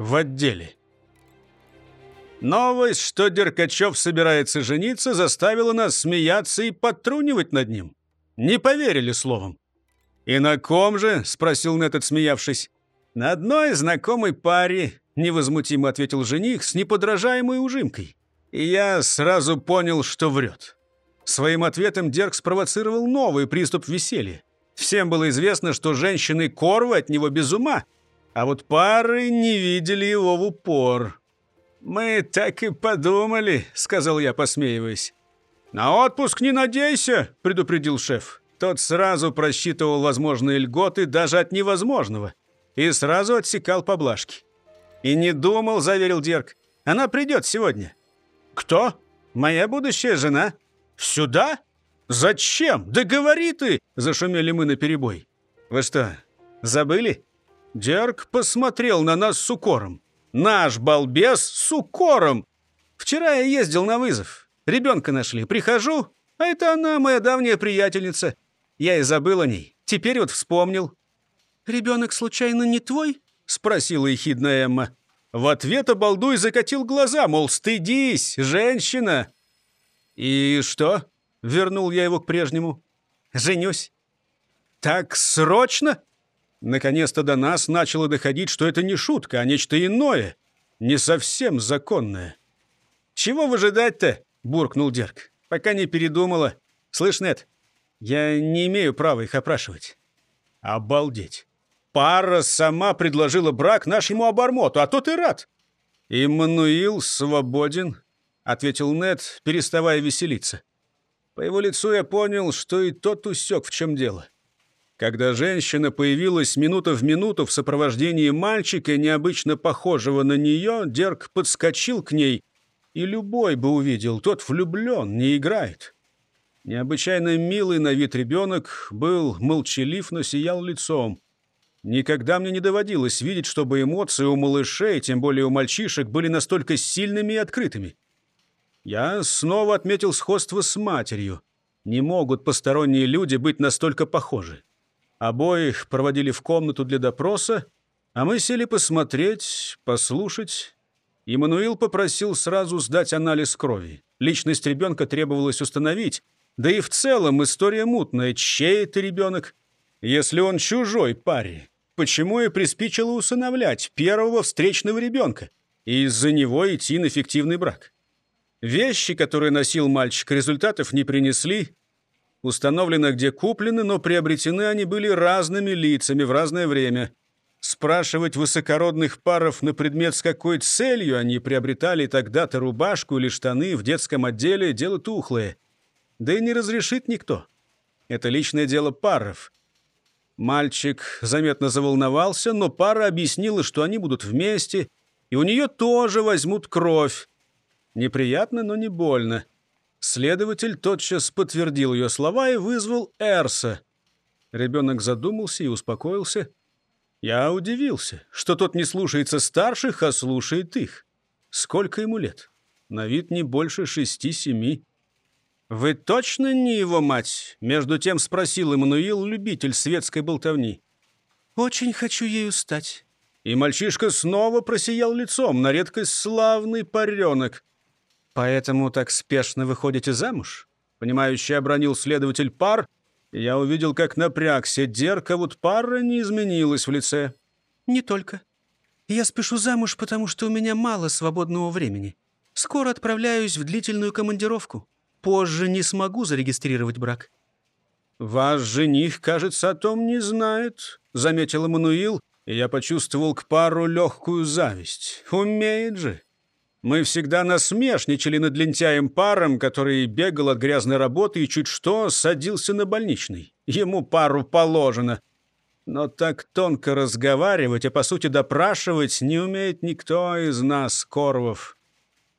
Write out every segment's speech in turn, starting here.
в отделе. Новость, что Деркачев собирается жениться, заставила нас смеяться и подтрунивать над ним. Не поверили словом. «И на ком же?» — спросил Нет, отсмеявшись. «На одной знакомой паре», — невозмутимо ответил жених с неподражаемой ужимкой. И я сразу понял, что врет. Своим ответом Дерк спровоцировал новый приступ веселья. Всем было известно, что женщины Корвы от него без ума, а вот пары не видели его в упор. «Мы так и подумали», — сказал я, посмеиваясь. «На отпуск не надейся», — предупредил шеф. Тот сразу просчитывал возможные льготы даже от невозможного и сразу отсекал поблажки. «И не думал», — заверил Дерк. «Она придет сегодня». «Кто?» «Моя будущая жена». «Сюда? Зачем? Да говори ты!» — зашумели мы наперебой. «Вы что, забыли?» Дерк посмотрел на нас с укором. Наш балбес с укором. Вчера я ездил на вызов. Ребенка нашли. Прихожу, а это она, моя давняя приятельница. Я и забыл о ней. Теперь вот вспомнил. «Ребенок случайно не твой?» — спросила ехидная Эмма. В ответ обалдуй закатил глаза, мол, стыдись, женщина. «И что?» — вернул я его к прежнему. «Женюсь». «Так срочно?» Наконец-то до нас начало доходить, что это не шутка, а нечто иное, не совсем законное. «Чего выжидать-то?» — буркнул Дерг. «Пока не передумала. Слышь, Нет, я не имею права их опрашивать». «Обалдеть! Пара сама предложила брак нашему обормоту, а тот и рад». «Иммануил свободен», — ответил Нет, переставая веселиться. По его лицу я понял, что и тот усек, в чем дело. Когда женщина появилась минута в минуту в сопровождении мальчика, необычно похожего на нее, Дерг подскочил к ней, и любой бы увидел, тот влюблен, не играет. Необычайно милый на вид ребенок был молчалив, но сиял лицом. Никогда мне не доводилось видеть, чтобы эмоции у малышей, тем более у мальчишек, были настолько сильными и открытыми. Я снова отметил сходство с матерью. Не могут посторонние люди быть настолько похожи. Обоих проводили в комнату для допроса, а мы сели посмотреть, послушать. Иммануил попросил сразу сдать анализ крови. Личность ребенка требовалось установить. Да и в целом история мутная. Чей это ребенок? Если он чужой паре, почему и приспичило усыновлять первого встречного ребенка и из-за него идти на фиктивный брак? Вещи, которые носил мальчик, результатов не принесли. Установлено, где куплены, но приобретены они были разными лицами в разное время. Спрашивать высокородных паров на предмет, с какой целью они приобретали тогда-то рубашку или штаны в детском отделе – дело тухлое. Да и не разрешит никто. Это личное дело паров. Мальчик заметно заволновался, но пара объяснила, что они будут вместе, и у нее тоже возьмут кровь. Неприятно, но не больно. Следователь тотчас подтвердил ее слова и вызвал Эрса. Ребенок задумался и успокоился. Я удивился, что тот не слушается старших, а слушает их. Сколько ему лет? На вид не больше шести-семи. «Вы точно не его мать?» — между тем спросил Эммануил, любитель светской болтовни. «Очень хочу ею стать». И мальчишка снова просиял лицом, на редкость славный паренок. «Поэтому так спешно выходите замуж?» Понимающий обронил следователь пар, и я увидел, как напрягся Дерка, вот пара не изменилась в лице. «Не только. Я спешу замуж, потому что у меня мало свободного времени. Скоро отправляюсь в длительную командировку. Позже не смогу зарегистрировать брак». «Ваш жених, кажется, о том не знает», — заметил Эммануил, и я почувствовал к пару легкую зависть. «Умеет же». Мы всегда насмешничали над лентяем паром, который бегал от грязной работы и чуть что садился на больничный. Ему пару положено. Но так тонко разговаривать, а по сути допрашивать не умеет никто из нас, Корвов.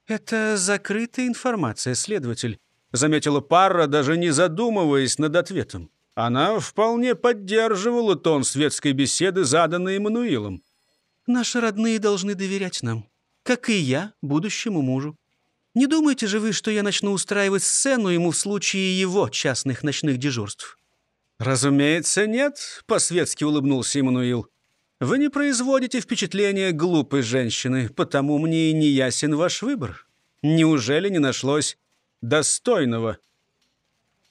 «Это закрытая информация, следователь», — заметила пара, даже не задумываясь над ответом. Она вполне поддерживала тон светской беседы, заданной Эммануилом. «Наши родные должны доверять нам как и я будущему мужу. Не думаете же вы, что я начну устраивать сцену ему в случае его частных ночных дежурств?» «Разумеется, нет», — по-светски улыбнулся Иммануил. Вы не производите впечатления глупой женщины, потому мне и не ясен ваш выбор. Неужели не нашлось достойного?»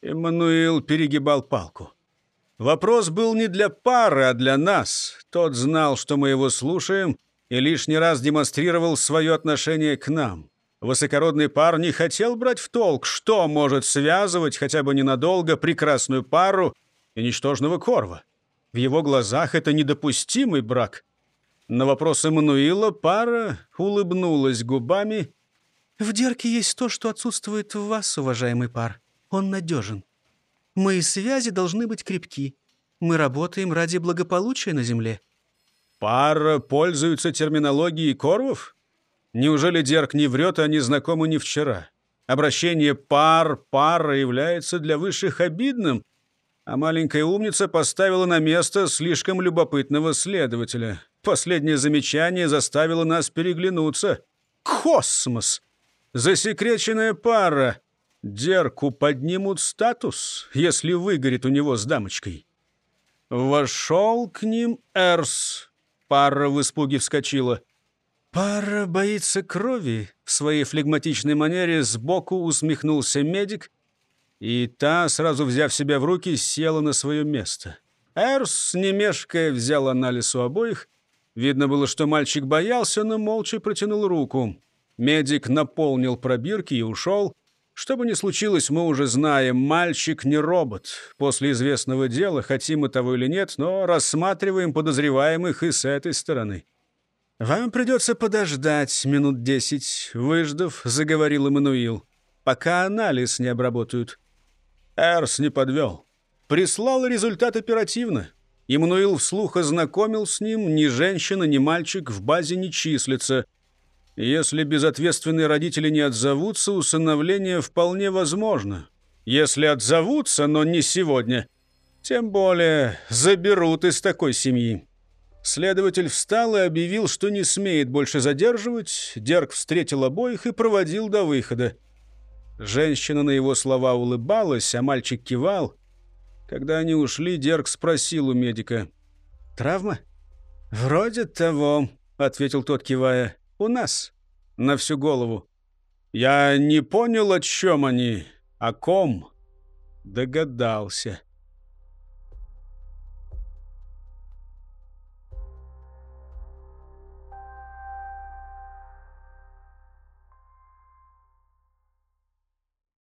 Эммануил перегибал палку. Вопрос был не для пары, а для нас. Тот знал, что мы его слушаем, и лишний раз демонстрировал свое отношение к нам. Высокородный пар не хотел брать в толк, что может связывать хотя бы ненадолго прекрасную пару и ничтожного корва. В его глазах это недопустимый брак. На вопрос Эммануила пара улыбнулась губами. «В Дерке есть то, что отсутствует в вас, уважаемый пар. Он надежен. Мои связи должны быть крепки. Мы работаем ради благополучия на Земле». «Пара пользуется терминологией корвов? Неужели Дерк не врет, а не знакомы не вчера? Обращение «пар», «пара» является для высших обидным, а маленькая умница поставила на место слишком любопытного следователя. Последнее замечание заставило нас переглянуться. Космос! Засекреченная пара! Дерку поднимут статус, если выгорит у него с дамочкой. Вошел к ним Эрс. Пара в испуге вскочила. Пара боится крови. В своей флегматичной манере сбоку усмехнулся медик и та, сразу взяв себя в руки, села на свое место. Эрс, не мешкая, взял анализ у обоих. Видно было, что мальчик боялся, но молча протянул руку. Медик наполнил пробирки и ушел. Что бы ни случилось, мы уже знаем, мальчик не робот. После известного дела, хотим мы того или нет, но рассматриваем подозреваемых и с этой стороны. «Вам придется подождать минут десять», — выждав, заговорил Эммануил, «пока анализ не обработают. Эрс не подвел. Прислал результат оперативно. Иммануил вслух ознакомил с ним, ни женщина, ни мальчик в базе не числится. Если безответственные родители не отзовутся, усыновление вполне возможно. Если отзовутся, но не сегодня, тем более заберут из такой семьи. Следователь встал и объявил, что не смеет больше задерживать. Дерг встретил обоих и проводил до выхода. Женщина на его слова улыбалась, а мальчик кивал. Когда они ушли, Дерг спросил у медика. «Травма?» «Вроде того», — ответил тот, кивая. «У нас. На всю голову». «Я не понял, о чем они. О ком?» Догадался.